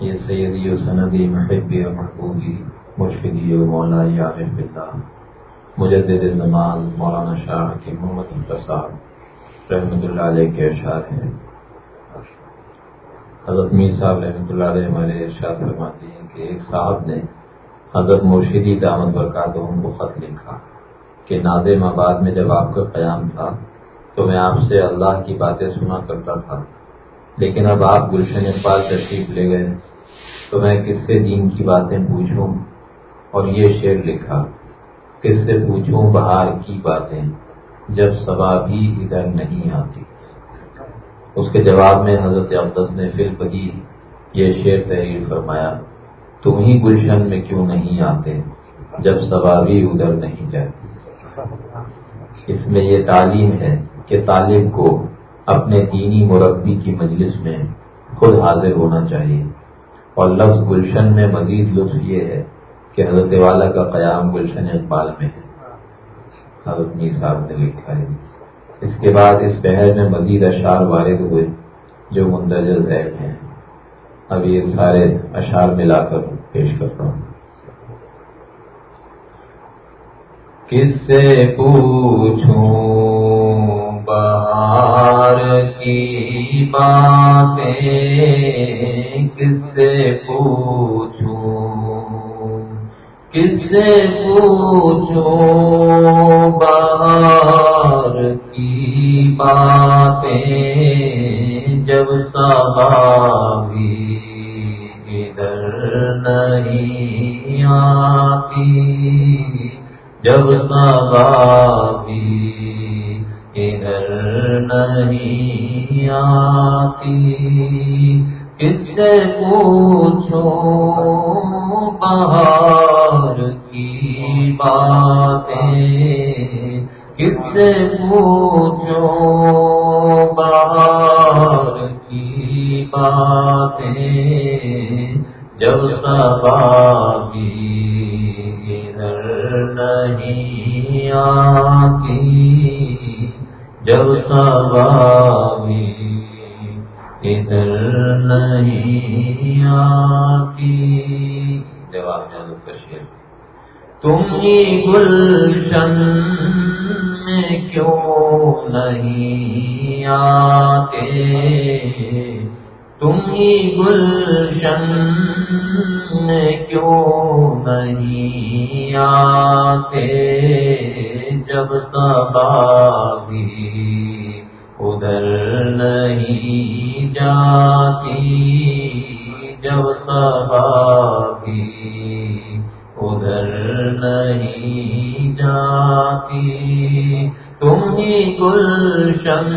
یہ سیدی و سندی محبی و محبوبی مرشدی و مولا عارف اللہ مجدد زمان مولانا شاہ کی محمد اختر صاحب رحمۃ اللہ علیہ کے ارشاد ہیں۔ حضرت میر صاحب رحمۃ اللہ علیہ ہمارے ارشاد فرماتے ہیں کہ ایک صاحب نے حضرت مرشدی دامد برکات ان کو خط لکھا کہ نازم آباد میں جب آپ کا قیام تھا تو میں آپ سے اللہ کی باتیں سنا کرتا تھا۔ لیکن اب آپ گلشن اقبال تشریف لے گئے تو میں کس سے دین کی باتیں پوچھوں اور یہ شعر لکھا، کس سے پوچھوں بہار کی باتیں جب سبا بھی ادھر نہیں آتی۔ اس کے جواب میں حضرت عبدس نے پھر بدی یہ شعر تحریر فرمایا، تم ہی گلشن میں کیوں نہیں آتے جب سبا بھی ادھر نہیں جاتی؟ اس میں یہ تعلیم ہے کہ طالب کو اپنے دینی مربی کی مجلس میں خود حاضر ہونا چاہیے۔ اور لفظ گلشن میں مزید لطف یہ ہے کہ حضرت والا کا قیام گلشن اقبال میں ہے۔ حضرت میر صاحب نے لکھا ہے۔ اس کے بعد اس بحر میں مزید اشعار وارد ہوئے جو مندرجہ ذیل ہیں۔ اب یہ سارے اشعار ملا کر پیش کرتا ہوں۔ کس سے پوچھوں؟ بہار کی باتیں کس سے پوچھوں؟ کس سے پوچھوں؟ بہار کی باتیں جب بھی ادھر نہیں آتی، جب بھی ادھر نہیں آتی۔ کس سے پوچھو بہار کی باتیں؟ کس سے پوچھو بہار کی باتیں؟ جب سبا بھی ادھر نہیں آتی۔ جب بھی ادھر نہیں آتی۔ جواب کشیر تم ہی گلشن میں کیوں نہیں آتے؟ تم ہی گلشن میں کیوں نہیں آتے؟ جب بھی ادھر نہیں جاتی، جب بھی ادھر نہیں جاتی، تم ہی گلشن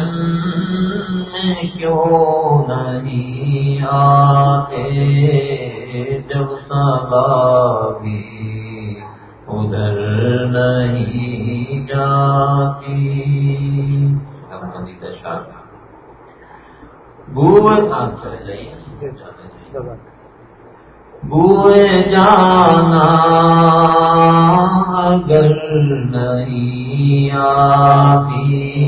میں کیوں نہیں آتے؟ جب بھی ادھر نہیں جاتی۔ اب مزید اشار بوئے آپ چلے جائیے۔ بوئے جانا اگر نہیں آتی۔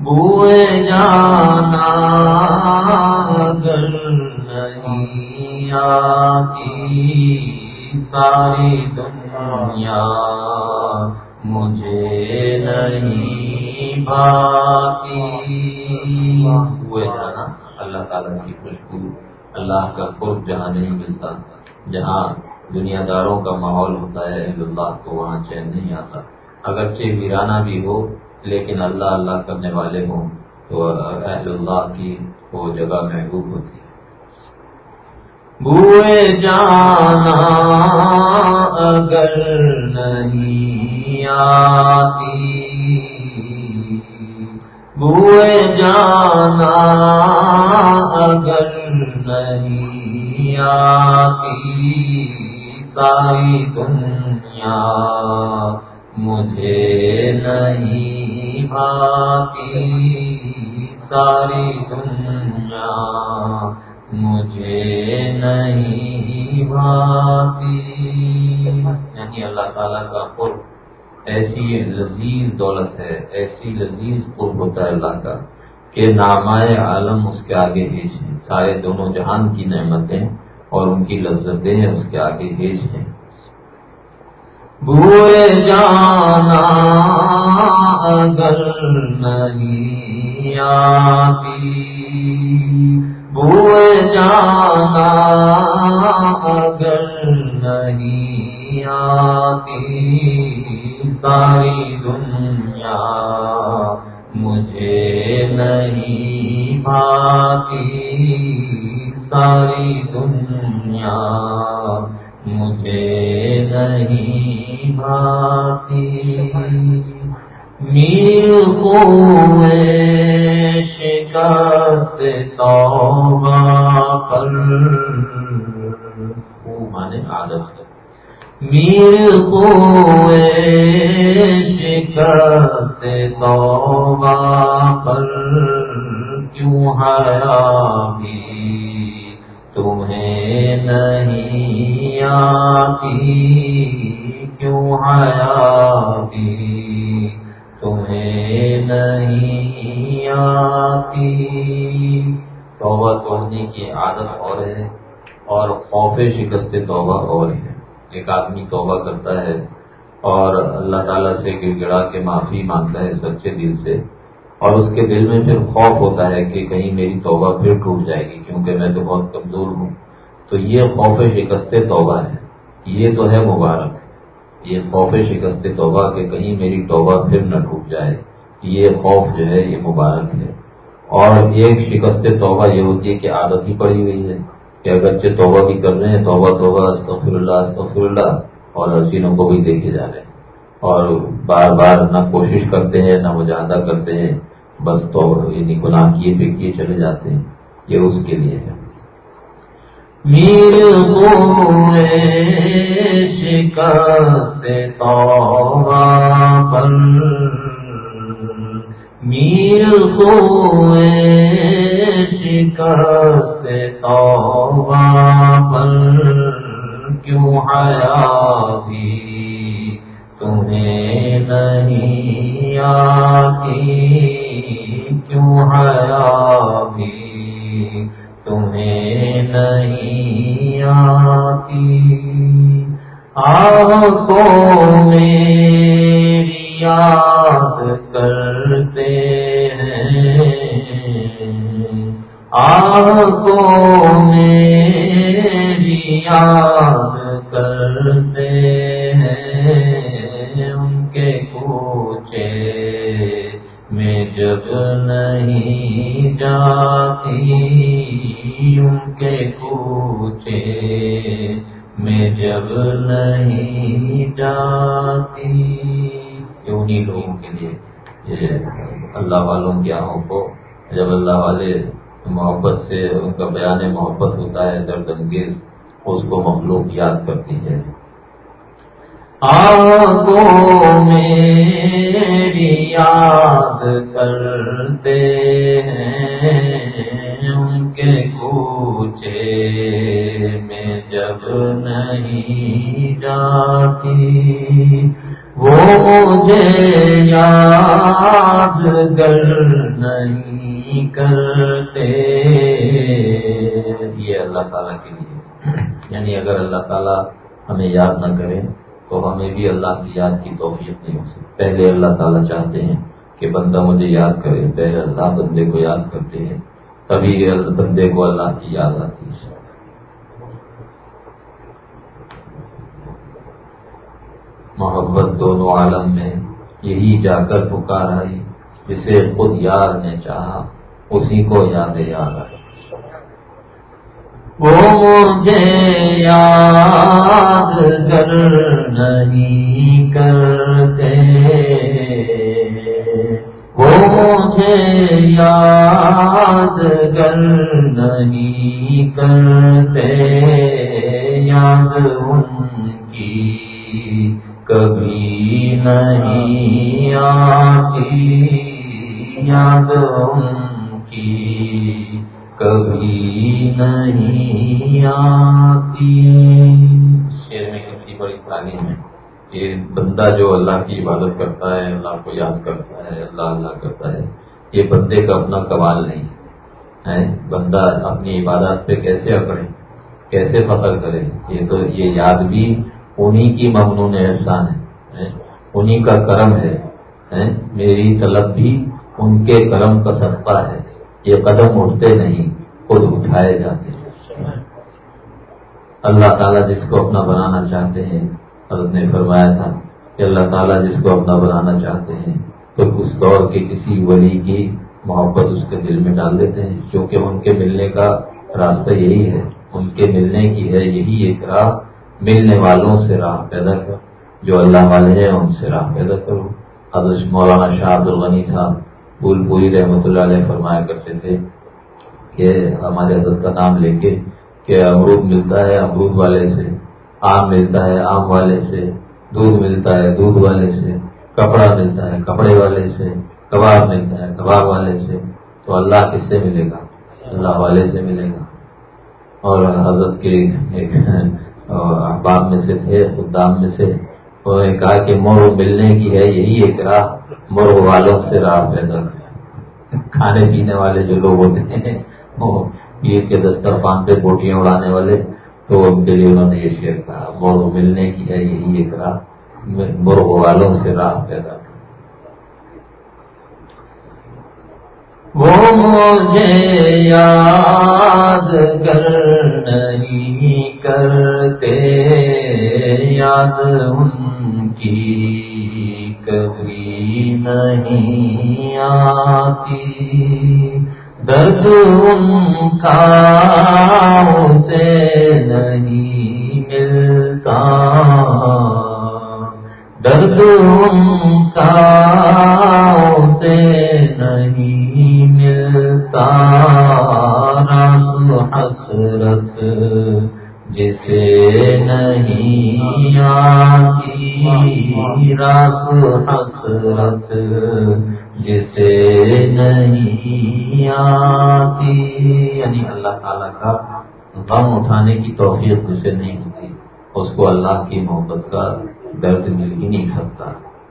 بوئے جانا اگر نہیں آتی۔ ساری دنیا مجھے نہیں بھاتی ہوئے جانا اللہ تعالیٰ کی خوشبو، اللہ کا قرب جہاں نہیں ملتا، جہاں دنیا داروں کا ماحول ہوتا ہے، اہل اللہ کو وہاں چین نہیں آتا۔ اگرچہ ویرانہ بھی ہو، لیکن اللہ اللہ کرنے والے ہوں تو اہل اللہ کی وہ جگہ محبوب ہوتی۔ ہے بوئے جانا اگر نہیں آتی۔ بوئے جانا اگر نہیں آتی۔ ساری دنیا مجھے نہیں بھاتی۔ ساری دنیا مجھے نہیں بھاتی۔ یعنی اللہ تعالیٰ کا قرب ایسی لذیذ دولت ہے، ایسی لذیذ قرب ہوتا ہے اللہ کا کہ نامائے عالم اس کے آگے ہیج ہیں سارے دونوں جہان کی نعمتیں اور ان کی لذتیں اس کے آگے ہیج ہیں بوئے جانا اگر نہیں آتی۔ بوئے جانا اگر نہیں آتی ساری دنیا مجھے نہیں بھاتی ساری دنیا مجھے نہیں بھاتی میر کو شکست توبہ پر مانے عادت ہے میر کو شکست توبہ پر کیوں بھی تمہیں نہیں آتی۔ کیوں بھی تمہیں نہیں آتی۔ توبہ توڑنے کی عادت اور ہے اور خوف شکست توبہ اور ہے۔ ایک آدمی توبہ کرتا ہے اور اللہ تعالیٰ سے گر گڑا کے معافی مانگتا ہے سچے دل سے اور اس کے دل میں پھر خوف ہوتا ہے کہ کہیں میری توبہ پھر ٹوٹ جائے گی کیونکہ میں تو بہت کمزور ہوں۔ تو یہ خوف شکست توبہ ہے۔ یہ تو ہے مبارک۔ یہ خوف شکست توبہ کہ کہیں میری توبہ پھر نہ ٹوٹ جائے یہ خوف جو ہے یہ مبارک ہے۔ اور ایک شکست توبہ یہ ہوتی ہے کہ عادت ہی پڑی ہوئی ہے کہ اگرچہ توبہ بھی کر رہے ہیں، توبہ توبہ، استغفر اللہ استغفر اللہ، اور حسینوں کو بھی دیکھے جا رہے ہیں۔ اور بار بار نہ کوشش کرتے ہیں، نہ مجاہدہ کرتے ہیں، بس تو یعنی گناہ کیے پہ کیے چلے جاتے ہیں۔ یہ اس کے لیے ہے۔ میر شکست پر میر کو شکست پر کیوں آیا بھی تمہیں نہیں آتی؟ کیوں بھی تمہیں نہیں آتی۔ کو میری یاد کرتے ہیں۔ کو میری یاد کرتے ہیں۔ ان کے کوچے جب نہیں جاتی ان کے کوچے میں جب نہیں جاتی۔ انہیں لوگوں کے لیے؟ اللہ والوں کی آنکھوں کو جب اللہ والے محبت سے ان کا بیان محبت ہوتا ہے، درد انگیز، اس کو مخلوق یاد کرتی ہے۔ آگوں میری یاد کرتے ہیں ان کے کوچے میں جب نہیں جاتی وہ مجھے یاد گر نہیں کرتے۔ یہ اللہ تعالیٰ کے لیے۔ یعنی اگر اللہ تعالیٰ ہمیں یاد نہ کرے تو ہمیں بھی اللہ کی یاد کی توفیق نہیں ہو سکتی۔ پہلے اللہ تعالیٰ چاہتے ہیں کہ بندہ مجھے یاد کرے، پہلے اللہ بندے کو یاد کرتے ہیں، تبھی بندے کو اللہ کی یاد آتی ہے۔ محبت دونوں عالم میں یہی جا کر پکار آئی جسے خود یار نے چاہا، اسی کو یاد یاد آئی وہ مجھے یاد نہیں کرتے۔ وہ مجھے یاد گر نہیں کرتے۔ یاد ان کی کبھی نہیں آتی۔ یاد ان کی کبھی نہیں آتی شیر میں کتنی بڑی تعلیم ہے یہ بندہ جو اللہ کی عبادت کرتا ہے، اللہ کو یاد کرتا ہے، اللہ اللہ کرتا ہے، یہ بندے کا اپنا کمال نہیں ہے۔ بندہ اپنی عبادات پہ کیسے اکڑے؟ کیسے فخر کرے؟ یہ تو، یہ یاد بھی انہی کی ممنون احسان ہے۔ انہی کا کرم ہے۔ میری طلب بھی ان کے کرم کا صدقہ ہے۔ یہ قدم اٹھتے نہیں۔ خود اٹھائے جاتے ہیں۔ اللہ تعالیٰ جس کو اپنا بنانا چاہتے ہیں حضرت نے فرمایا تھا کہ اللہ تعالیٰ جس کو اپنا بنانا چاہتے ہیں، تو اس دور کے کسی ولی کی محبت اس کے دل میں ڈال دیتے ہیں۔ کیونکہ ان کے ملنے کا راستہ یہی ہے۔ ان کے ملنے کی ہے یہی ایک راہ۔ ملنے والوں سے راہ پیدا کر۔ جو اللہ والے ہیں، ان سے راہ پیدا کرو۔ حضرت مولانا شاہ عبد الغنی صاحب پھول پوری رحمۃ اللہ علیہ فرمایا کرتے تھے کہ ہمارے حضرت کا نام لے کے کہ امرود ملتا ہے، امرود والے سے، آم ملتا ہے، آم والے سے، دودھ ملتا ہے، دودھ والے سے، کپڑا ملتا ہے، کپڑے والے سے، کباب ملتا ہے، کباب والے سے، تو اللہ کس سے ملے گا؟ اللہ والے سے ملے گا۔ اور حضرت کے ایک احباب میں سے تھے خدام میں سے، انہوں نے کہا کہ مرغ ملنے کی ہے، یہی ایک راہ، مرغ والوں سے راہ پیدا کھانے پینے والے جو لوگ ہوتے ہیں وہ عید کے دسترخوان پہ بوٹیاں اڑانے والے، تو ان کے لیے انہوں نے یہ شعر کہا مرغ ملنے کی ہے یہی ایک راہ، مرغ والوں سے راہ پیدا وہ مجھے یاد کر نہیں کرتے، یاد ان کی کبھی نہیں آتی۔ درد ان کا اسے نہیں ملتا۔ درد ان کا اسے نہیں ملتا۔ رس حسرت۔ جسے نہیں آتی رس حسرت، جسے نہیں آتی۔ یعنی اللہ تعالیٰ کا غم اٹھانے کی توفیق جسے نہیں ہوتی، اس کو اللہ کی محبت کا درد مل ہی نہیں سکتا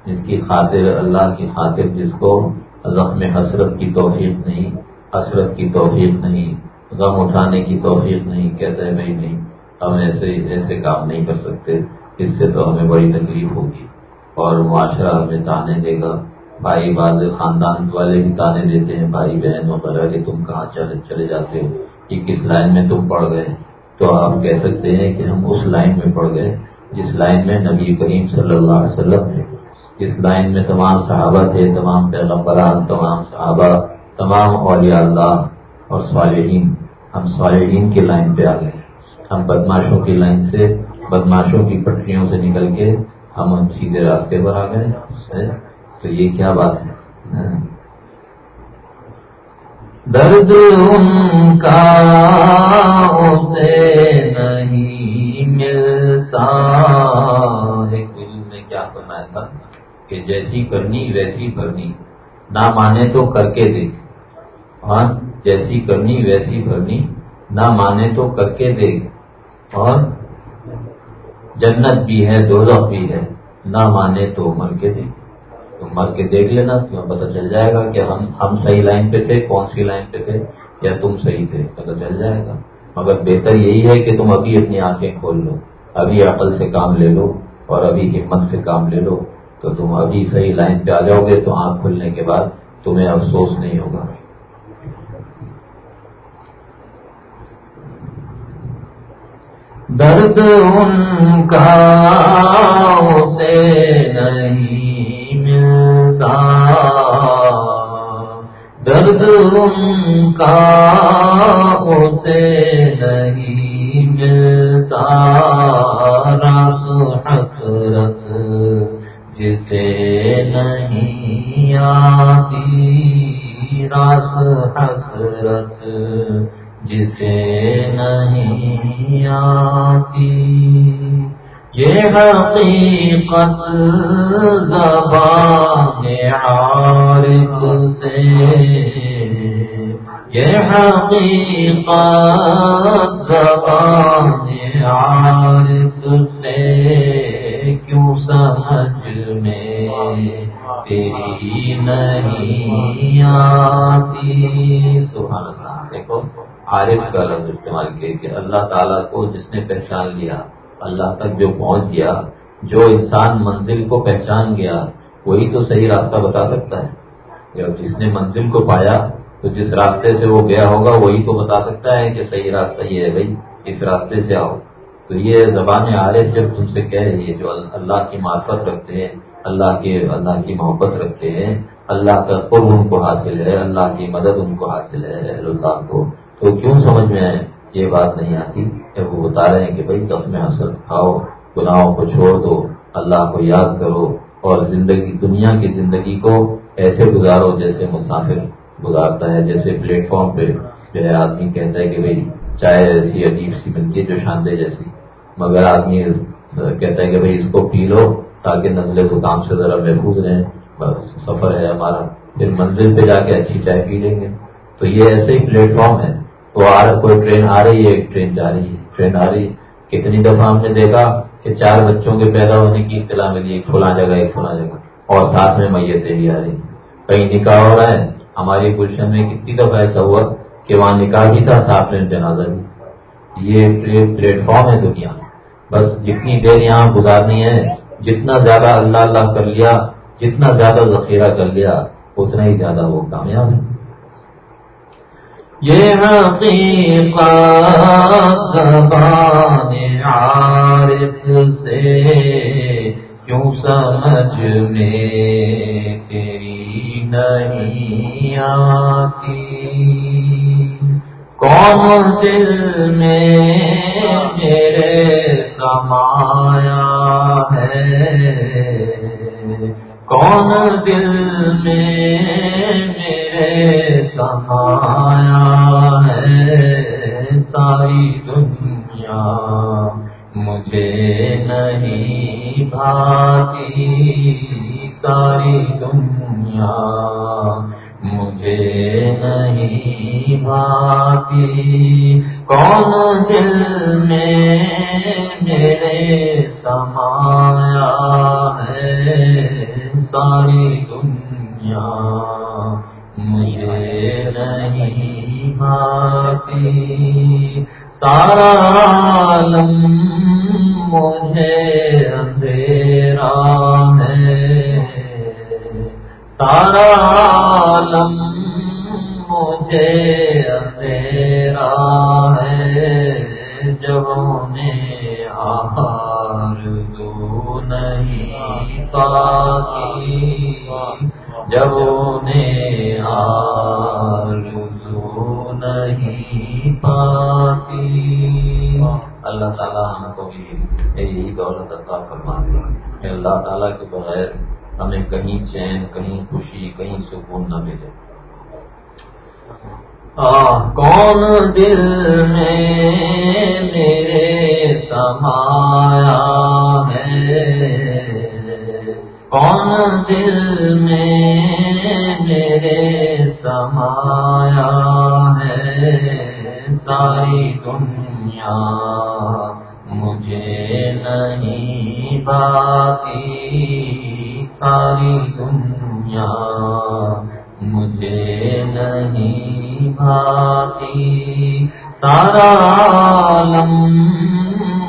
جس کی خاطر، اللہ کی خاطر جس کو زخم حسرت کی توفیق نہیں، حسرت کی توفیق نہیں، غم اٹھانے کی توفیق نہیں، کہتا ہے بھائی نہیں۔ ہم ایسے ایسے کام نہیں کر سکتے، اس سے تو ہمیں بڑی تکلیف ہوگی۔ اور معاشرہ ہمیں تانے دے گا۔ بھائی باز خاندان والے بھی تانے دیتے ہیں، بھائی، بہن وغیرہ کہ تم کہاں چلے چلے جاتے ہو؟ کہ کس لائن میں تم پڑ گئے؟ تو آپ کہہ سکتے ہیں کہ ہم اس لائن میں پڑ گئے، جس لائن میں نبی کریم صلی اللہ علیہ وسلم تھے۔ جس لائن میں تمام صحابہ تھے، تمام پیغمبران، تمام صحابہ، تمام اولیاء اللہ اور صالحین۔ ہم صالحین کی لائن پہ آ گئے۔ ہم بدماشوں کی لائن سے بدماشوں کی پٹریوں سے نکل کے ہم ہم سیدھے راستے پر آ گئے۔ تو یہ کیا بات ہے؟ درد ان کا اسے نہیں ملتا ہے۔ نے کیا فرمایا تھا کہ جیسی کرنی ویسی بھرنی۔ نہ مانے تو کر کے دیکھ۔ اور جیسی کرنی ویسی بھرنی۔ نہ مانے تو کر کے دیکھ۔ اور جنت بھی ہے، دوزخ بھی ہے۔ نہ مانے تو مر کے دیکھ۔ تم مر کے دیکھ لینا، تمہیں پتہ چل جائے گا کہ ہم ہم صحیح لائن پہ تھے، کون سی لائن پہ تھے، یا تم صحیح تھے، پتہ چل جائے گا۔ مگر بہتر یہی ہے کہ تم ابھی اپنی آنکھیں کھول لو، ابھی عقل سے کام لے لو اور ابھی ہمت سے کام لے لو۔ تو تم ابھی صحیح لائن پہ آ جاؤ گے تو آنکھ کھلنے کے بعد تمہیں افسوس نہیں ہوگا۔ درد ان کا سے نہیں ملتا۔ درد ان کا اسے نہیں ملتا۔ راس حسرت جسے نہیں آتی۔ راس حسرت جسے نہیں آتی۔ یہ حقیقت زبان عارف سے۔ یہ حقیقت زبان عارف سے۔ کیوں سمجھ میں تیری نہیں آتی؟ سبحان اللہ، دیکھو۔ عارف کا لفظ استعمال کیا کہ اللہ تعالیٰ کو جس نے پہچان لیا، اللہ تک جو پہنچ گیا، جو انسان منزل کو پہچان گیا، وہی تو صحیح راستہ بتا سکتا ہے۔ جب جس نے منزل کو پایا، تو جس راستے سے وہ گیا ہوگا، وہی تو بتا سکتا ہے کہ صحیح راستہ یہ ہے بھائی، اس راستے سے آؤ۔ تو یہ زبان عارف جب تم سے کہہ رہی ہے جو اللہ کی معرفت رکھتے ہیں، اللہ کے، اللہ کی محبت رکھتے ہیں، اللہ کا قرب ان کو حاصل ہے، اللہ کی مدد ان کو حاصل ہے اللہ کو۔ تو کیوں سمجھ میں آئے؟ یہ بات نہیں آتی۔ جب وہ بتا رہے ہیں کہ بھائی کب میں حسر کھاؤ گناہوں کو چھوڑ دو، اللہ کو یاد کرو اور زندگی، دنیا کی زندگی کو ایسے گزارو جیسے مسافر گزارتا ہے، جیسے پلیٹ فارم پہ جو ہے، آدمی کہتا ہے کہ بھائی چائے ایسی عجیب سی ملتی ہے جو شاندے جیسی۔ مگر آدمی کہتا ہے کہ بھائی اس کو پی لو تاکہ نزلے زکام سے ذرا محفوظ رہیں۔ سفر ہے ہمارا۔ پھر منزل پہ جا کے اچھی چائے پی لیں گے۔ تو یہ ایسے ہی پلیٹ فارم ہے تو آ کوئی ٹرین آ رہی ہے، ایک ٹرین جا رہی ہے، ٹرین آ رہی ہے۔ کتنی دفعہ ہم نے دیکھا کہ چار بچوں کے پیدا ہونے کی اطلاع ملی، ایک کھلا جگہ، ایک کھلا جگہ، اور ساتھ میں میتیں بھی آ رہی۔ کہیں نکاح ہو رہا ہے، ہماری گلشن میں کتنی دفعہ ایسا ہوا کہ وہاں نکاح بھی تھا، ساتھ میں جنازہ بھی۔ یہ پلیٹ فارم ہے دنیا۔ بس جتنی دیر یہاں گزارنی ہے، جتنا زیادہ اللہ اللہ کر لیا، جتنا زیادہ ذخیرہ کر لیا، اتنا ہی زیادہ وہ کامیاب ہے۔ یہ عارف سے کیوں سمجھ میں تیری نہیں آتی۔ کون دل میں میرے سمایا ہے؟ کون دل میں میرے سمایا ہے ساری دنیا۔ مجھے نہیں بھاتی ساری دنیا۔ مجھے نہیں بھاتی کون دل میں میرے سمایا ہے ساری دنیا۔ مجھے نہیں بھاتی سارا عالم مجھے اندھیرا ہے۔ سارا عالم مجھے اندھیرا ہے۔ جب نے آہار جو نہیں پاتی۔ جب نے نہیں پاتی۔ اللہ تعالیٰ ہم کو بھی یہی دولت عطا فرما دے۔ اللہ تعالیٰ کے بغیر ہمیں کہیں چین، کہیں خوشی، کہیں سکون نہ ملے۔ کون دل میں میرے سمایا ہے؟ کون دل میں میرے سمایا ہے ساری دنیا۔ مجھے نہیں باقی ساری دنیا۔ مجھے نہیں بھاتی سارا عالم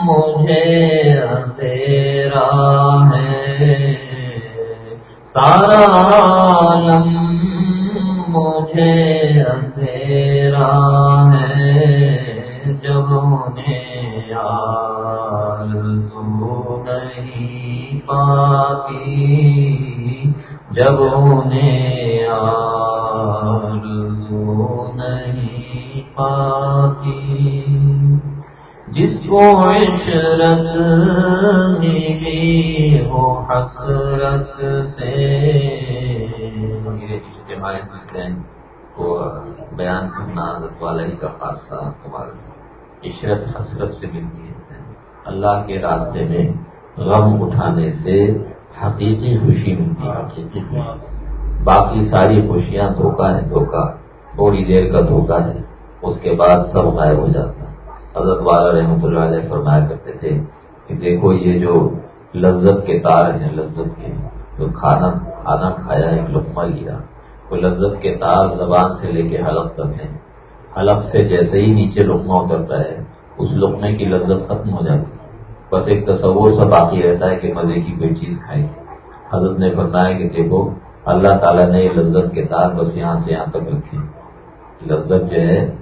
مجھے اندھیرا ہے۔ سارا عالم مجھے اندھیرا ہے جب انہیں یار نہیں پاتی۔ جب انہیں آرزو نہیں پاتی۔ جس کو عشرت ملی ہو حسرت سے۔ کو بیان کرنا عادت والا ہی کا خاصہ تمہارا عشرت حسرت سے ملتی ہے۔ اللہ کے راستے میں غم اٹھانے سے حقیقی خوشی ملتی ہے۔ حقیقی خوشی۔ باقی ساری خوشیاں دھوکہ ہے، دھوکہ۔ تھوڑی دیر کا دھوکہ ہے۔ اس کے بعد سب غائب ہو جاتا۔ حضرت والا رحمۃ اللہ علیہ فرمایا کرتے تھے کہ دیکھو یہ جو لذت کے تار ہیں، لذت کے جو کھانا کھانا کھایا، ایک لقمہ لیا۔ وہ لذت کے تار زبان سے لے کے حلق تک ہے۔ حلق سے جیسے ہی نیچے لقمہ اترتا ہے، اس لقمے کی لذت ختم ہو جاتی بس ایک تصور سا باقی رہتا ہے کہ مزے کی کوئی چیز کھائی۔ حضرت نے فرمایا کہ دیکھو، اللہ تعالیٰ نے یہ لذت کے تار بس یہاں سے یہاں تک رکھے لذت جو ہے،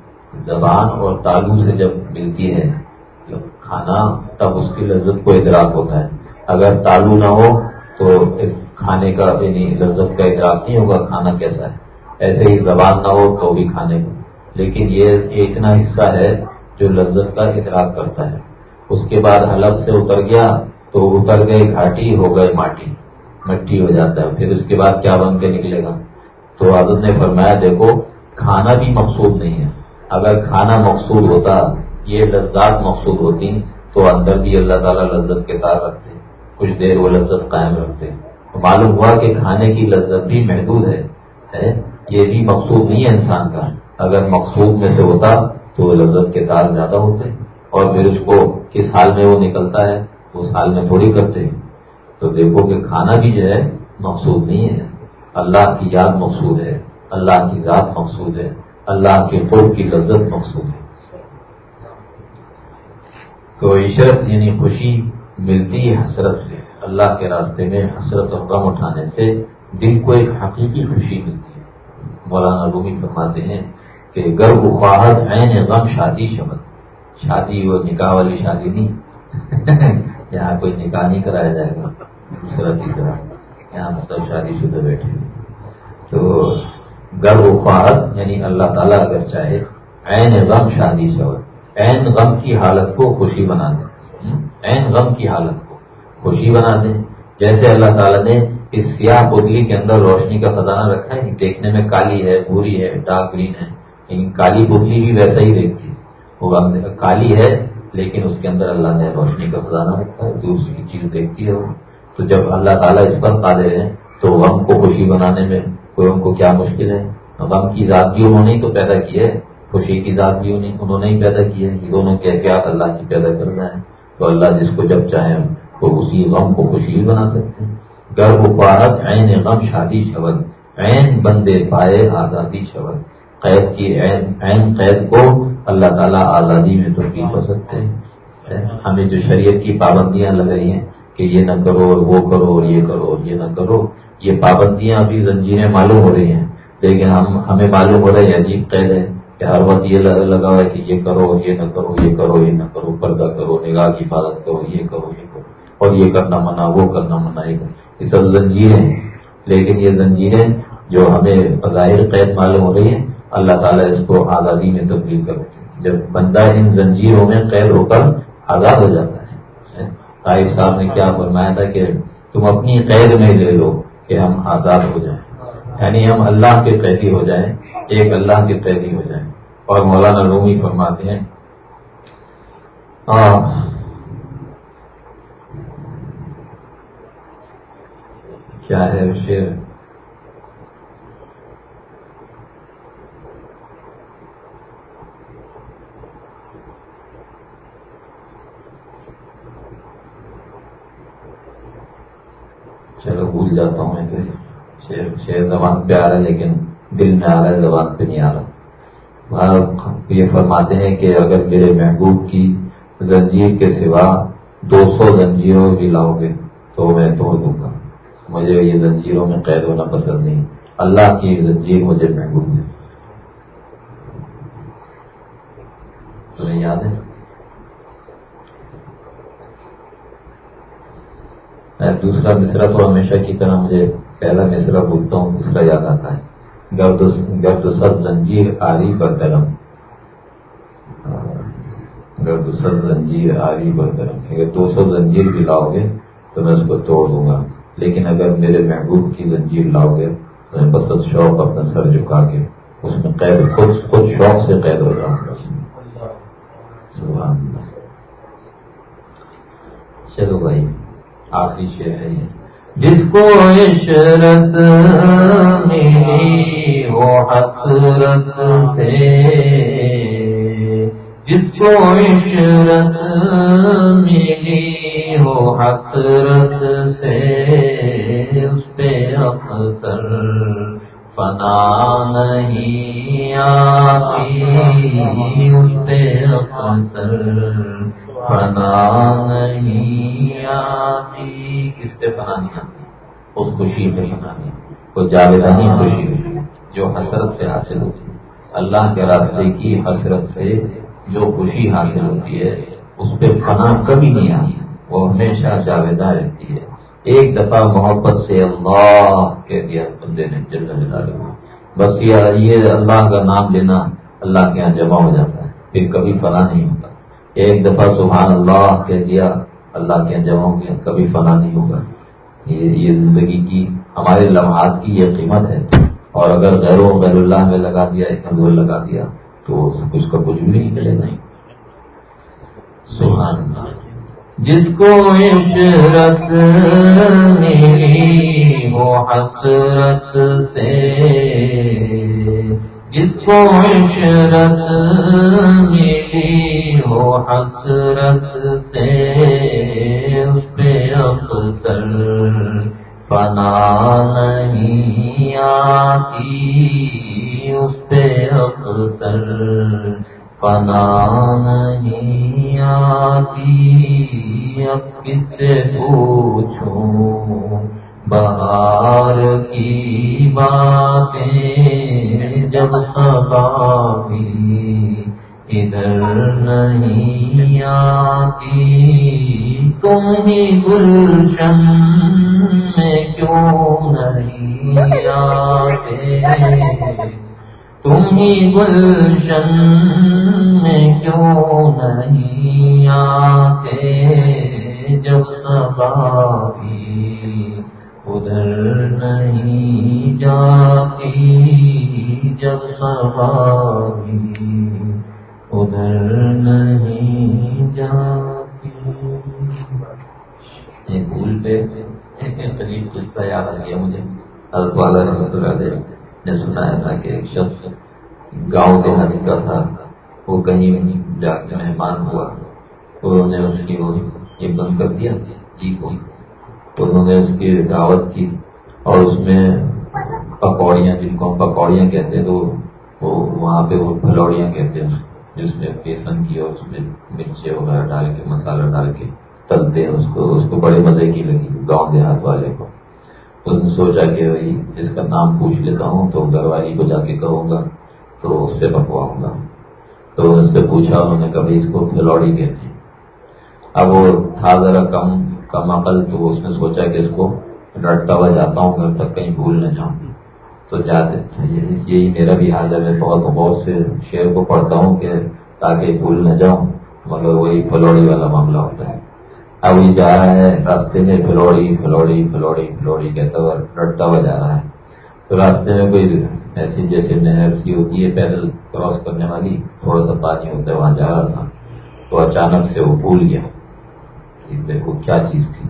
زبان اور تالو سے جب ملتی ہے کھانا تب اس کی لذت کو ادراک ہوتا ہے۔ اگر تالو نہ ہو تو کھانے کا یعنی لذت کا ادراک نہیں ہوگا کھانا کیسا ہے۔ ایسے ہی زبان نہ ہو تو بھی کھانے کو۔ لیکن یہ اتنا حصہ ہے جو لذت کا ادراک کرتا ہے۔ اس کے بعد حلق سے اتر گیا تو اتر گئے گھاٹی، ہو گئے ماٹی، مٹی ہو جاتا ہے۔ پھر اس کے بعد کیا بن کے نکلے گا؟ تو عادت نے فرمایا، دیکھو، کھانا بھی مقصود نہیں ہے۔ اگر کھانا مقصود ہوتا، یہ لذات مقصود ہوتی، تو اندر بھی اللہ تعالیٰ لذت کے تار رکھتے۔ کچھ دیر وہ لذت قائم رکھتے۔ معلوم ہوا کہ کھانے کی لذت بھی محدود ہے یہ بھی مقصود نہیں ہے انسان کا۔ اگر مقصود میں سے ہوتا تو لذت کے تار زیادہ ہوتے، اور پھر اس کو کس حال میں وہ نکلتا ہے، اس حال میں تھوڑی کرتے ہیں۔ تو دیکھو کہ کھانا بھی جو ہے، مقصود نہیں ہے۔ اللہ کی یاد مقصود ہے، اللہ کی ذات مقصود ہے، اللہ کے خوب کی لذت مقصود ہے۔ تو عشرت یعنی خوشی ملتی ہے حسرت سے۔ اللہ کے راستے میں حسرت اور غم اٹھانے سے دل کو ایک حقیقی خوشی ملتی ہے۔ مولانا رومی فرماتے ہیں کہ گرب خواہد عین غم شادی شبد شادی وہ نکاح والی شادی نہیں۔ یہاں کوئی نکاح نہیں کرایا جائے گا۔ دوسرا تیسرا۔ یہاں سب شادی شدہ بیٹھے تو گرب خواہد یعنی اللہ تعالیٰ اگر چاہے عین غم شادی شبد عین غم کی حالت کو خوشی بنا دیں عین غم کی حالت۔ کو خوشی بنا دیں۔ جیسے اللہ تعالیٰ نے اس سیاہ بدلی کے اندر روشنی کا خزانہ رکھا ہے، دیکھنے میں کالی ہے بوری ہے، ڈارک گرین ہے، لیکن کالی بدلی بھی ویسا ہی دیکھتی ہے۔ وہ کالی ہے، لیکن اس کے اندر اللہ نے روشنی کا خزانہ رکھا ہے جو اس کی چیز دیکھتی ہے وہ۔ تو جب اللہ تعالیٰ اس پر قادر ہیں، تو غم کو خوشی بنانے میں کوئی ان کو کیا مشکل ہے؟ غم کی ذات بھی انہوں نے تو پیدا کی ہے، خوشی کی ذات بھی انہوں نے ہی پیدا کی ہے۔ یہ دونوں کی احتیاط اللہ کی پیدا کرنا ہے؟ تو اللہ جس کو جب چاہیں تو اسی غم کو خوشی بنا سکتے ہیں۔ گرب عین غم شادی شبد عین بندے پائے آزادی شبد قید کی عین قید کو اللہ تعالیٰ آزادی میں تبدیل ہو سکتے ہیں۔ ہمیں جو شریعت کی پابندیاں لگ رہی ہیں کہ یہ نہ کرو اور وہ کرو اور یہ کرو اور یہ نہ کرو، یہ پابندیاں ابھی زنجیریں معلوم ہو رہی ہیں۔ لیکن ہم، ہمیں معلوم ہو رہا ہے عجیب قید ہے کہ ہر وقت یہ لگا ہوا ہے کہ یہ کرو یہ نہ کرو، یہ کرو، یہ نہ کرو، پردہ کرو، نگاہ کی حفاظت کرو، یہ کرو، یہ اور یہ کرنا منع، وہ کرنا منع، یہ سب زنجیریں ہیں۔ لیکن یہ زنجیریں جو ہمیں بظاہر قید معلوم ہو رہی ہیں، اللہ تعالیٰ اس کو آزادی میں تبدیل کر جب بندہ ان زنجیروں میں قید ہو کر آزاد ہو جاتا ہے طائف صاحب نے کیا فرمایا تھا کہ تم اپنی قید میں لے لو کہ ہم آزاد ہو جائیں۔ یعنی ہم اللہ کے قیدی ہو جائیں، ایک اللہ کے قیدی ہو جائیں۔ اور مولانا رومی فرماتے ہیں کیا ہے شیر چلو بھول جاتا ہوں میں شیر شیر زبان پہ آ رہا ہے لیکن دل میں آ رہا ہے، زبان پہ نہیں آ رہا۔ یہ فرماتے ہیں کہ اگر میرے محبوب کی زنجیر کے سوا دو سو زنجیروں بھی لاؤ گے تو میں توڑ دوں گا۔ مجھے یہ زنجیروں میں قید ہونا پسند نہیں۔ اللہ کی زنجیر مجھے محبوب ہے تمہیں یاد ہے؟ دوسرا مصرا تو ہمیشہ کی طرح مجھے پہلا مصرا بولتا ہوں، دوسرا یاد آتا ہے۔ گرد گرد سب زنجیر، آری پر درم گرد سب زنجیر، آری پر درم اگر دو سو زنجیر بھی لاؤ گے تو میں اس کو توڑ دوں گا۔ لیکن اگر میرے محبوب کی زنجیر لاؤ گے، تو میں بس شوق اپنا سر جھکا کے اس میں قید، خود خود شوق سے قید ہو جاؤں گا۔ چلو بھائی، آخری شعر ہے یہ۔ جس کو عشرت میری وہ حسرت سے، جس کو عشرت ملی ہو حسرت سے اس پہ اپنا فنا نہیں آتی اس پہ فنا نہیں آتی۔ کس پہ فنا نہیں آتی؟ اس خوشی پہ فنا نہیں وہ جاویدانی خوشی ہوئی جو حسرت سے حاصل ہوتی ہے۔ اللہ کے راستے کی حسرت سے جو خوشی حاصل ہوتی ہے، اس پہ فنا کبھی نہیں آتی۔ وہ ہمیشہ جاویدہ رہتی ہے۔ ایک دفعہ محبت سے اللہ کہہ دیا، بندے نے جل بس یہ اللہ کا نام لینا اللہ کے یہاں جمع ہو جاتا ہے، پھر کبھی فنا نہیں ہوتا۔ ایک دفعہ سبحان اللہ کہہ دیا، اللہ کے یہاں جمع ہو گیا، کبھی فنا نہیں ہوگا۔ یہ زندگی کی، ہمارے لمحات کی یہ قیمت ہے۔ اور اگر غیر و غیر اللہ میں لگا دیا، ایک لگا دیا، تو اس کا کچھ بھی نہیں ملے گا۔ سبحان اللہ۔ جس کو عشرت میری وہ حسرت سے۔ جس کو عشرت میری وہ حسرت سے۔ اس پہ اختر فنا نہیں آتی۔ اس پہ اختر فنا نہیں آتی اب کس سے پوچھوں؟ بہار کی باتیں جب بھی ادھر نہیں آتی، تم ہی گلشن میں کیوں نہیں آتے؟ تم ہی گلشن میں کیوں نہیں آتے جب سبابی ادھر نہیں جاتی جب سبابی ادھر نہیں جاتی بھول پہ قریب قصہ یاد آ گیا مجھے والا رحمت اللہ نے سنایا تھا کہ ایک شخص گاؤں دیہاتی کا تھا، وہ کہیں جا کے مہمان ہوا تو انہوں نے اس کی وہ یہ بند کر دیا جی کو تو انہوں نے اس کی دعوت کی اور اس میں پکوڑیاں، جن کو ہم پکوڑیاں کہتے ہیں، تو وہ وہاں پہ وہ پھلوڑیاں کہتے ہیں، جس میں بیسن کی اور اس میں مرچے وغیرہ ڈال کے، مسالہ ڈال کے تلتے ہیں، اس کو اس کو بڑے مزے کی لگی گاؤں دیہات والے کو۔ تو نے سوچا کہ بھائی اس کا نام پوچھ لیتا ہوں تو گھر والی کو جا کے کہوں گا تو اس سے بکواؤں گا۔ تو اس سے پوچھا، انہوں نے کبھی اس کو پھلوڑی کہتے ہیں۔ اب وہ تھا ذرا کم کم عقل، تو اس نے سوچا کہ اس کو ڈرتا ہوا جاتا ہوں، گھر تک کہیں بھول نہ جاؤں۔ تو جاتے یہی میرا بھی حال ہے۔ میں بہت بہت سے شعر کو پڑھتا ہوں کہ تاکہ بھول نہ جاؤں، مگر وہی پھلوڑی والا معاملہ ہوتا ہے۔ اب یہ جا رہا ہے، راستے میں فلوڑی فلوڑی فلوڑی فلوڑی کہتا ہوا لڑتا ہوا جا رہا ہے۔ تو راستے میں کوئی ایسی جیسے نہر سی ہوتی ہے، پیدل کراس کرنے والی، تھوڑا سا پانی ہوتا ہے، وہاں جا رہا تھا۔ تو اچانک سے وہ بھول گیا۔ دیکھو کیا چیز تھی۔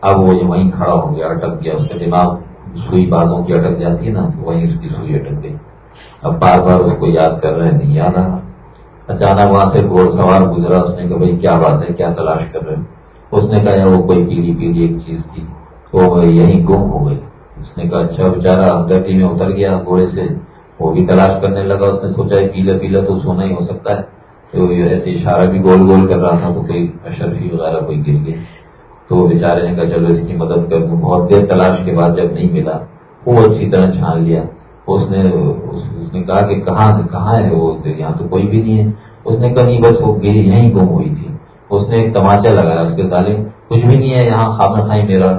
اب وہ وہیں کھڑا ہو گیا، اٹک گیا، اس کا دماغ سوئی بازوں کی اٹک جاتی ہے نا وہیں اس کی سوئی اٹک گئی۔ اب بار بار اس کو یاد کر رہے نہیں یاد آ رہا۔ اچانک وہاں سے گھوڑ سوار گزرا، اس نے کہا، بھائی، کیا بات ہے؟ کیا تلاش کر رہے ہیں؟ اس نے کہا وہ کوئی پیلی پیلی ایک چیز تھی. وہ یہی گم ہو گئی. اس نے کہا اچھا بےچارا گدی میں اتر گیا گھوڑے سے، وہ بھی تلاش کرنے لگا. اس نے سوچا پیلا پیلا تو سونا ہی ہو سکتا ہے. تو ایسے اشارہ بھی گول گول کر رہا تھا، تو کوئی اشرفی وغیرہ کوئی گر گئی۔ تو بیچارے نے کہا، چلو اس کی مدد کر دوں. بہت دیر تلاش کے بعد جب نہیں ملا، وہ اچھی طرح چھان لیا۔ اس نے اس نے کہا کہ کہاں کہاں ہے وہ؟ یہاں تو کوئی بھی نہیں ہے۔ اس نے کہا، نہیں، بس وہ گری یہیں گم ہوئی تھی۔ اس نے ایک تماچا لگایا، اس کے ظالم کچھ بھی نہیں ہے، یہاں خام خائی میرا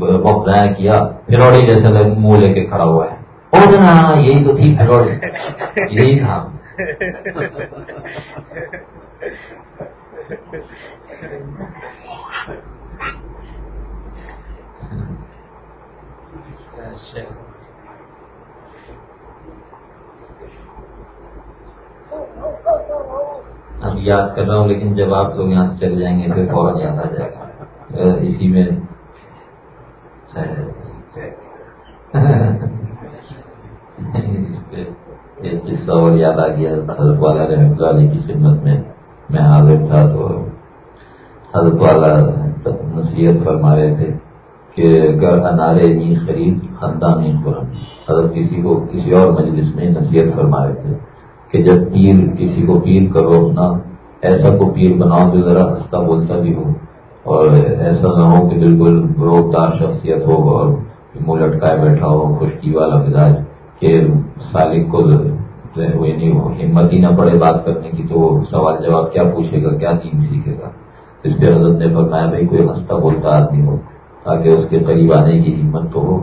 وقت ضائع کیا پھروڑی جیسا منہ لے کے کھڑا ہوا ہے۔ یہی تو تھی پھروڑی یہی تھا اب یاد کر رہا ہوں، لیکن جب آپ لوگ یہاں سے چلے جائیں گے، پھر فوراً یاد آ جائے گا۔ اسی میں ایک قصہ اور یاد آ گیا، حضرت والا رحمت علی کی خدمت میں میں حاضر تھا، تو حضرت والا نصیحت فرما رہے تھے کہ گر انارے نی خرید خاندانی قرم حضرت کسی کو کسی اور مجلس میں نصیحت فرمائے تھے کہ جب پیر کسی کو پیر کرو، اپنا ایسا کو پیر بناؤ جو ذرا ہنستا بولتا بھی ہو اور ایسا نہ ہو کہ بالکل روکدار شخصیت ہو اور منہ لٹکائے بیٹھا ہو، خشکی والا مزاج، کہ سالک کو نہیں ہو یعنی ہمت ہی نہ پڑے بات کرنے کی، تو سوال جواب کیا پوچھے گا، کیا دین سیکھے گا؟ اس پہ حضرت نے فرمایا، بھائی کوئی ہنستا بولتا آدمی ہو، تاکہ اس کے قریب آنے کی ہمت تو ہو۔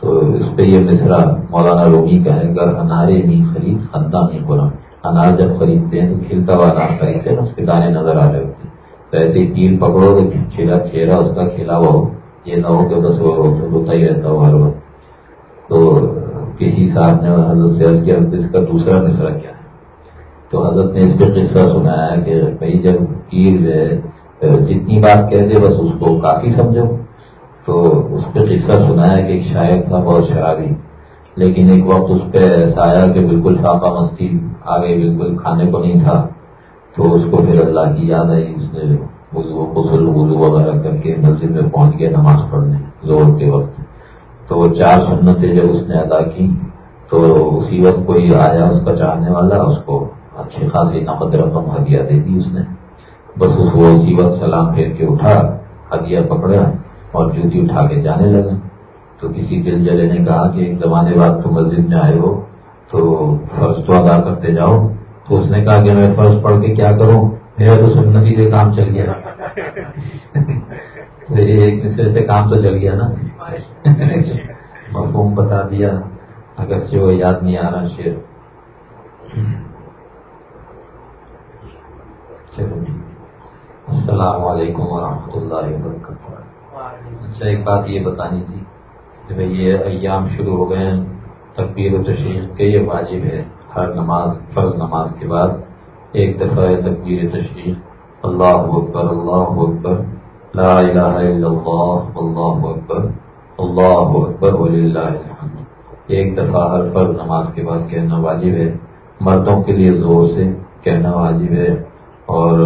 تو اس پہ یہ مصرا مولانا رومی کا ہے انارے نہیں خرید خندہ نہیں قرآن انار جب خریدتے ہیں تو کھلتا ہوا انار خریدتے ہیں، اس کے دانے نظر آ رہے ہوتے ہیں۔ تو ایسے ہی تیر پکڑو تو چہرہ چہرہ اس کا کھلا ہوا ہو، یہ نہ ہو کہ بس وہ روتا ہی رہتا ہو ہر وقت۔ تو کسی صاحب نے حضرت سے کیا، اس کا دوسرا مصرا کیا ہے؟ تو حضرت نے اس پہ قصہ سنایا کہ بھائی جب پیر جو ہے، جتنی بات کہہ دے، بس اس کو کافی سمجھو۔ تو اس پہ قصہ سنایا کہ ایک شاعر تھا، بہت شرابی۔ لیکن ایک وقت اس پہ ایسا آیا کہ بالکل فاقہ مستی آگے بالکل کھانے کو نہیں تھا، تو اس کو پھر اللہ کی یاد آئی، اس نے غسل، وضو وغیرہ کر کے مسجد میں پہنچ گیا نماز پڑھنے زور کے وقت۔ تو وہ چار سنتیں جب اس نے ادا کی، تو اسی وقت کوئی آیا اس کا چاہنے والا، اس کو اچھی خاصی نقد رقم ہدیہ دے دی اس نے۔ بس اس کو اسی وقت سلام پھیر کے اٹھا، ہدیہ پکڑا اور جوتی اٹھا کے جانے لگا۔ تو کسی دل جلے نے کہا کہ ایک زمانے بعد تو مسجد میں آئے ہو، تو فرض تو ادا کرتے جاؤ۔ تو اس نے کہا کہ میں فرض پڑھ کے کیا کروں؟ میرا تو سنتی سے کام چل گیا۔ ایک دوسرے سے کام تو چل گیا نا۔ مفہوم بتا دیا۔ اگرچہ وہ یاد نہیں آ رہا شیر چلو جی۔ السلام علیکم ورحمۃ اللہ وبرکاتہ۔ اچھا ایک بات یہ بتانی تھی۔ کہ یہ ایام شروع ہو گئے ہیں۔ تقبیر و تشریح کے یہ واجب ہے۔ ہر نماز، فرض نماز کے بعد ایک دفعہ تقبیر تشریح۔ اللہ اکبر اللہ اکبر۔ لا الہ الا اللہ اللہ اکبر۔ اللہ اکبر ولی اللہ ایک دفعہ ہر فرض نماز کے بعد کہنا واجب ہے۔ مردوں کے لیے زور سے کہنا واجب ہے۔ اور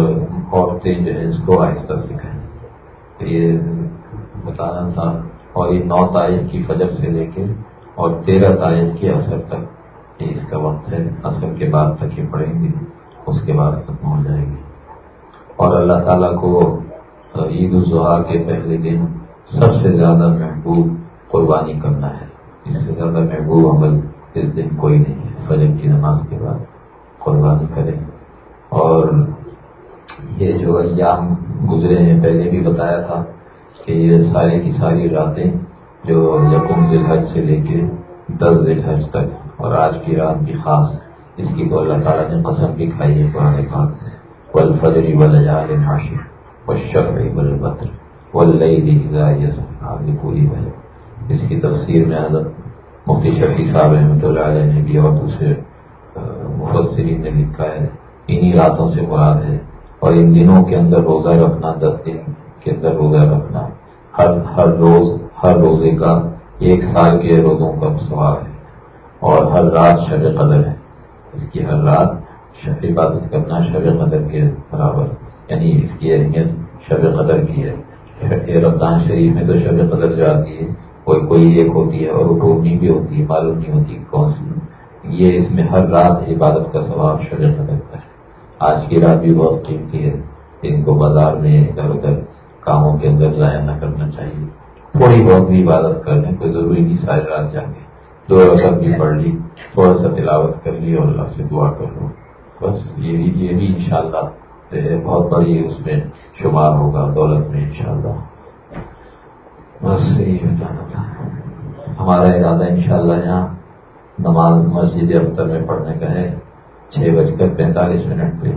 عورتیں جو ہے اس کو آہستہ سکھائیں یہ بتانا تھا۔ اور یہ نو تاریخ کی فجر سے لے کے اور تیرہ تاریخ کی اثر تک یہ اس کا وقت ہے۔ اثر کے بعد تک یہ پڑھیں گے، اس کے بعد ختم ہو جائے گی۔ اور اللہ تعالیٰ کو عید الظہار کے پہلے دن سب سے زیادہ محبوب قربانی کرنا ہے۔ اس سے زیادہ محبوب عمل اس دن کوئی نہیں ہے۔ فجر کی نماز کے بعد قربانی کرے اور یہ جو ایام گزرے ہیں، پہلے بھی بتایا تھا کہ یہ ساری کی ساری راتیں جو یقم ذلحج سے لے کے دس ذلحج تک اور آج کی رات بھی خاص، اس کی تو اللہ تعالیٰ نے قسم بھی کھائی ہے قرآن پاک ول فجری ولجال ناشر و شفری ول بدر آگے پوری بھائی اس کی تفسیر میں حضرت مفتی شفیع صاحب رحمۃ اللہ علیہ نے بھی اور دوسرے مفسرین نے لکھا ہے۔ انہی راتوں سے مراد ہے۔ اور ان دنوں کے اندر روزہ رکھنا، دس دن کے اندر روزہ رکھنا۔ ہر ہر روز، ہر روزے کا ایک سال کے روزوں کا سواب ہے اور ہر رات شب قدر ہے۔ اس کی ہر رات شب عبادت کرنا شب قدر کے برابر یعنی اس کی اہمیت شب قدر کی ہے۔ رمضان شریف میں تو شب قدر جو آتی ہے، کوئی کوئی ایک ہوتی ہے اور ٹوٹنی بھی ہوتی ہے، معلوم نہیں ہوتی کون سی۔ یہ اس میں ہر رات عبادت کا ثواب شب قدر کا ہے۔ آج کی رات بھی بہت قیمتی ہے۔ ان کو بازار میں ادھر ادھر کے اندر ضائع نہ کرنا چاہیے۔ تھوڑی بہت بھی عبادت کر لیں کوئی ضروری نہیں، ساری رات جا کے دو رقم بھی پڑھ لی تھوڑا سا تلاوت کر لی اور اللہ سے دعا کر لو۔ بس یہ بھی یہ بھی انشاءاللہ بہت بڑی اس میں شمار ہوگا، دولت میں انشاءاللہ۔ بس یہی بتانا تھا۔ ہمارا ارادہ انشاءاللہ یہاں نماز مسجد اختر میں پڑھنے کا ہے، چھ بج کر پینتالیس منٹ پہ۔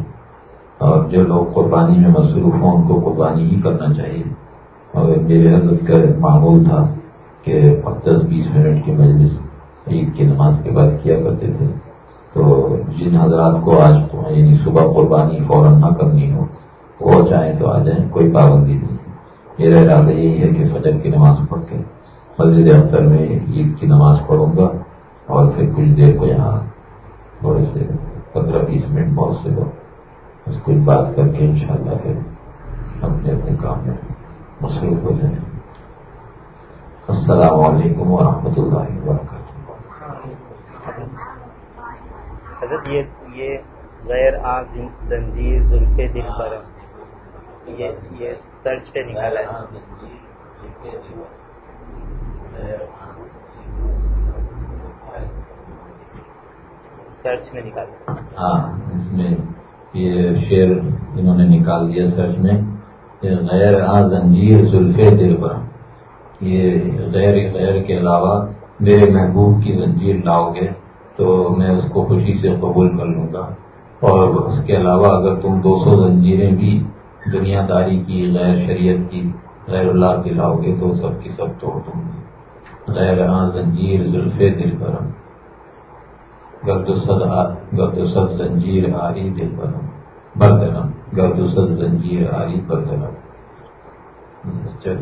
اور جو لوگ قربانی میں مصروف ہوں، ان کو قربانی ہی کرنا چاہیے۔ اور میرے حضرت کا معمول تھا کہ دس بیس منٹ کی مجلس عید کی نماز کے بعد کیا کرتے تھے۔ تو جن حضرات کو آج یعنی صبح قربانی فوراً نہ کرنی ہو، وہ چاہیں تو آ جائیں، کوئی پابندی نہیں۔ میرا ارادہ یہی ہے کہ فجر کی نماز پڑھ کے مسجد اختر میں عید کی نماز پڑھوں گا اور پھر کچھ دیر کو یہاں تھوڑے سے پندرہ بیس منٹ بہت سے لوگ بس کچھ بات کر کے انشاءاللہ پھر اپنے اپنے کام میں مصروف ہو جائیں۔ السلام علیکم ورحمۃ اللہ وبرکاتہ۔ حضرت یہ یہ غیر آگ زنجیر زلف دل پر یہ سرچ پہ نکالا ہے۔ سرچ میں نکالا ہاں اس میں یہ شعر انہوں نے نکال دیا سرچ میں غیر آ زنجیر زلف دل پر۔ یہ غیر غیر کے علاوہ میرے محبوب کی زنجیر لاؤ گے تو میں اس کو خوشی سے قبول کر لوں گا۔ اور اس کے علاوہ اگر تم دو سو زنجیریں بھی دنیا داری کی، غیر شریعت کی، غیر اللہ کی لاؤ گے تو سب کی سب توڑ دوں گی۔ غیر آ زنجیر زلف دل برم گرد و صد گرد و صد زنجیر آری دل برم بردرم گرد و صد زنجیر آری بردرم چلو.